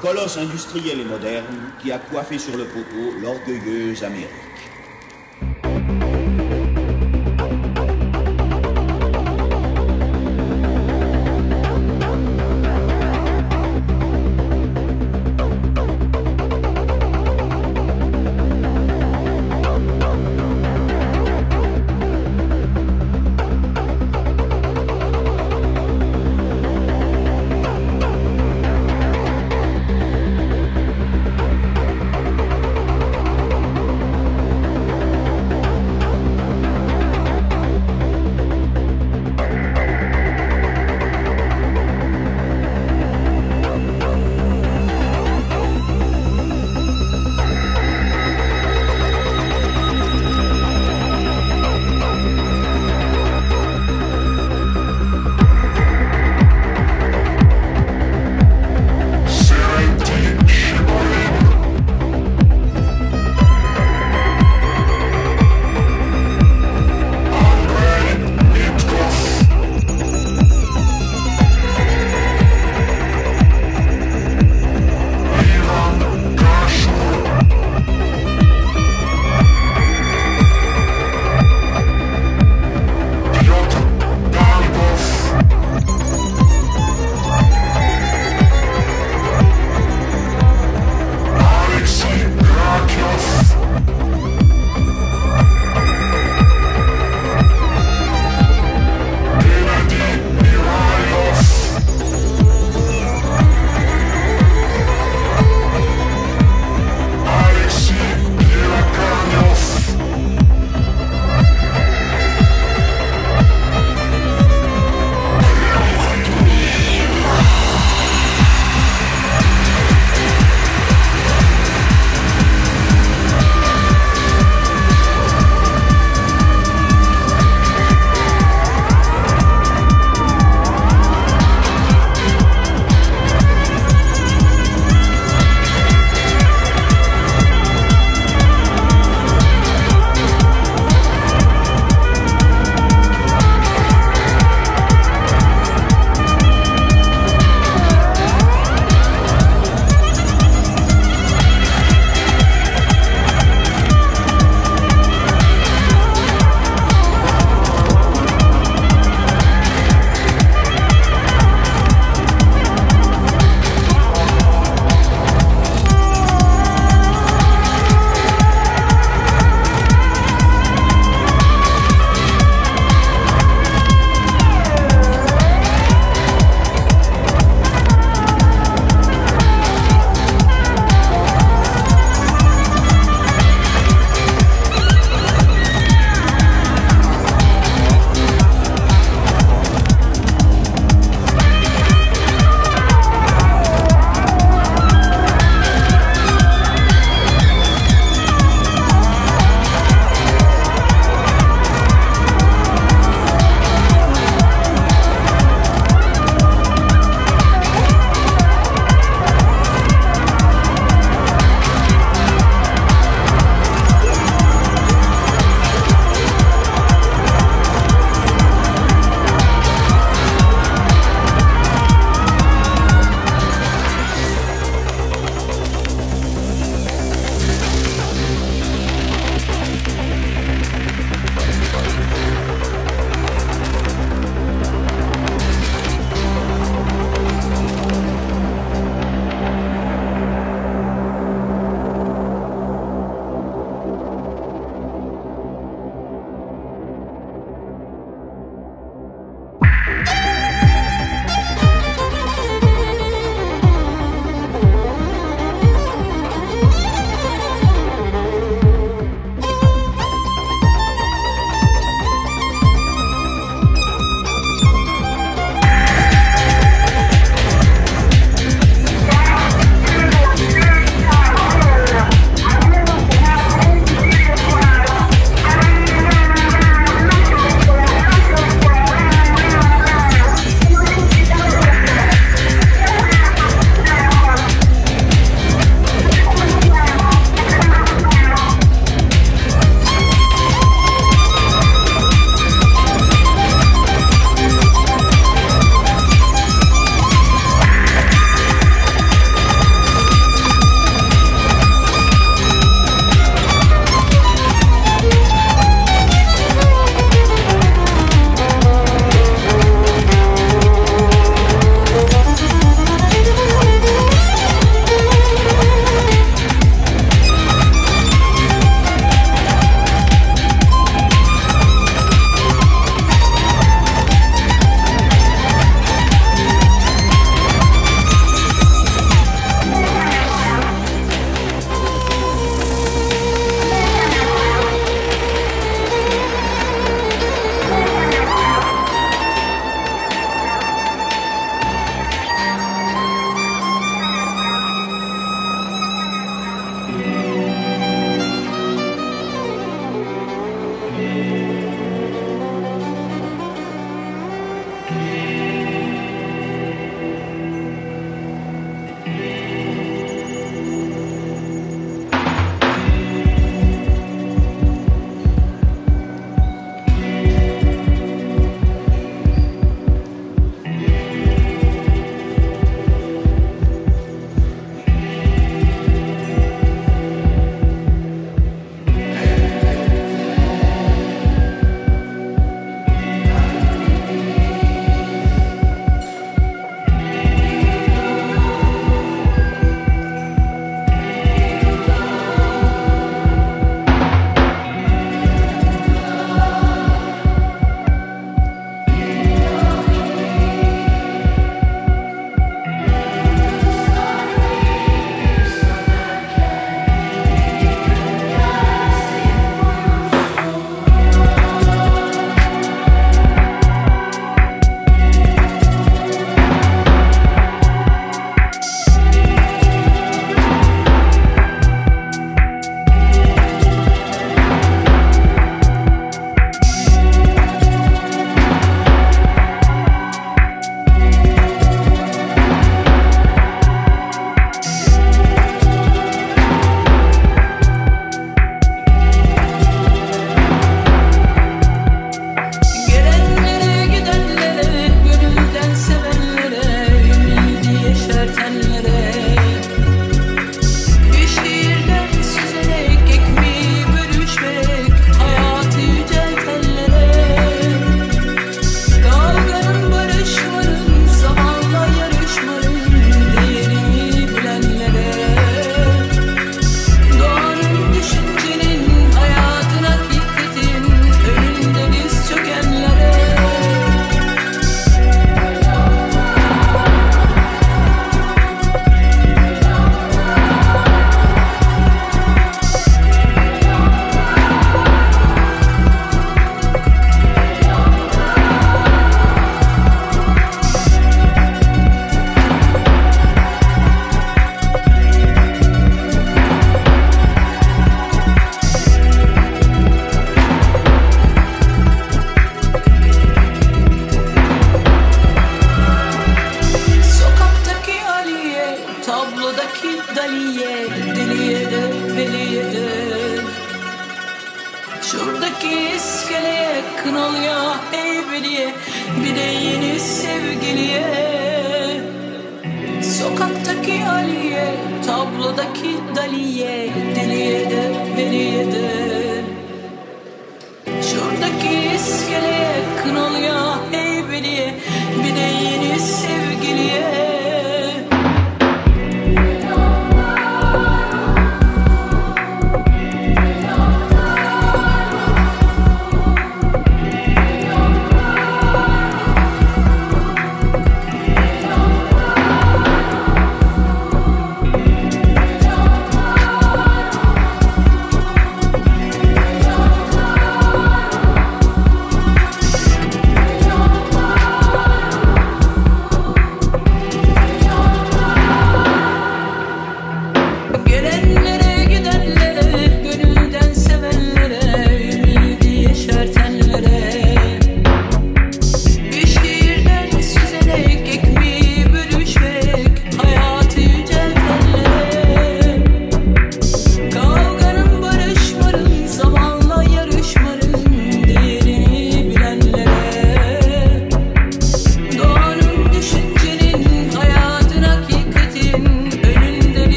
colosse industriel et moderne qui a coiffé sur le poteau l'orgueilleuse Amérique.